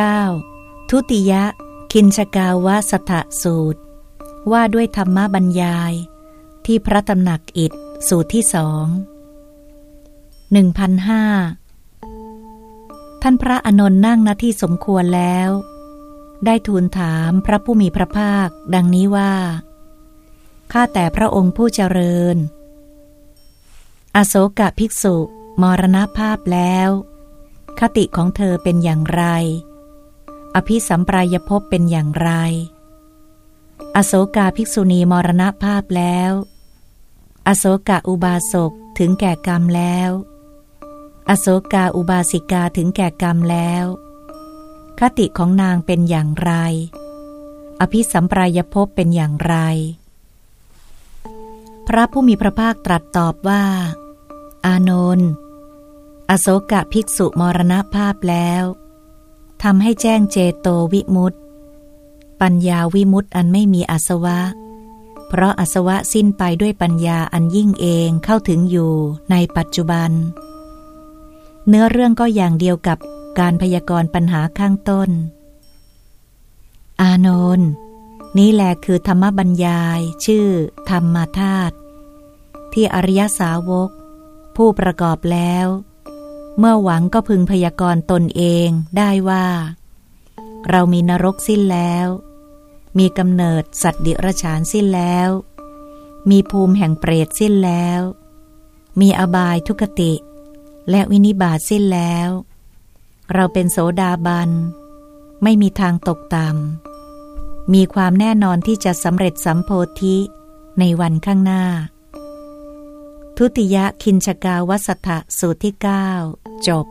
9. ทุติยะ คินชกาวะสถสูตร ว่าด้วยธรรมบรรยาย ที่พระตำหนักอิฐสูตรที่สองหนึ่งพันห้าท่านพระอนนท์นั่งณที่สมควรแล้ว ได้ทูลถามพระผู้มีพระภาค ดังนี้ว่า ข้าแต่พระองค์ผู้เจริญ อโศกะภิกษุ มรณภาพแล้ว คติของเธอเป็นอย่างไร อภิสัมปรายภพเป็นอย่างไร อโศกาภิกษุณีมรณภาพแล้ว อโศกะอุบาสกถึงแก่กรรมแล้ว อโศกาอุบาสิกาถึงแก่กรรมแล้ว คติของนางเป็นอย่างไร อภิสัมปรายภพเป็นอย่างไร พระผู้มีพระภาคตรัสตอบว่า อานนท์อโศกะภิกษุมรณภาพแล้ว ทำให้แจ้งเจโตวิมุตติ ปัญญาวิมุตติอันไม่มีอาสวะ เพราะอาสวะสิ้นไปด้วยปัญญาอันยิ่งเองเข้าถึงอยู่ในปัจจุบัน เนื้อเรื่องก็อย่างเดียวกับการพยากรณ์ปัญหาข้างต้น อานนท์นี้แหละคือธรรมบัญญาย ชื่อ ธรรมธาตุที่อริยสาวก ผู้ประกอบแล้ว เมื่อหวังก็พึงพยากรณ์ตนเองได้ว่า เรามีนรกสิ้นแล้ว มีกำเนิดสัตว์ดิรฉานสิ้นแล้ว มีภูมิแห่งเปรตสิ้นแล้ว มีอบายทุกติ และวินิบาตสิ้นแล้ว เราเป็นโสดาบัน ไม่มีทางตกต่ำมีความแน่นอนที่จะสำเร็จสัมโพธิในวันข้างหน้า ทุติยคินชกาวัสถะสูตรที่ 9 จบ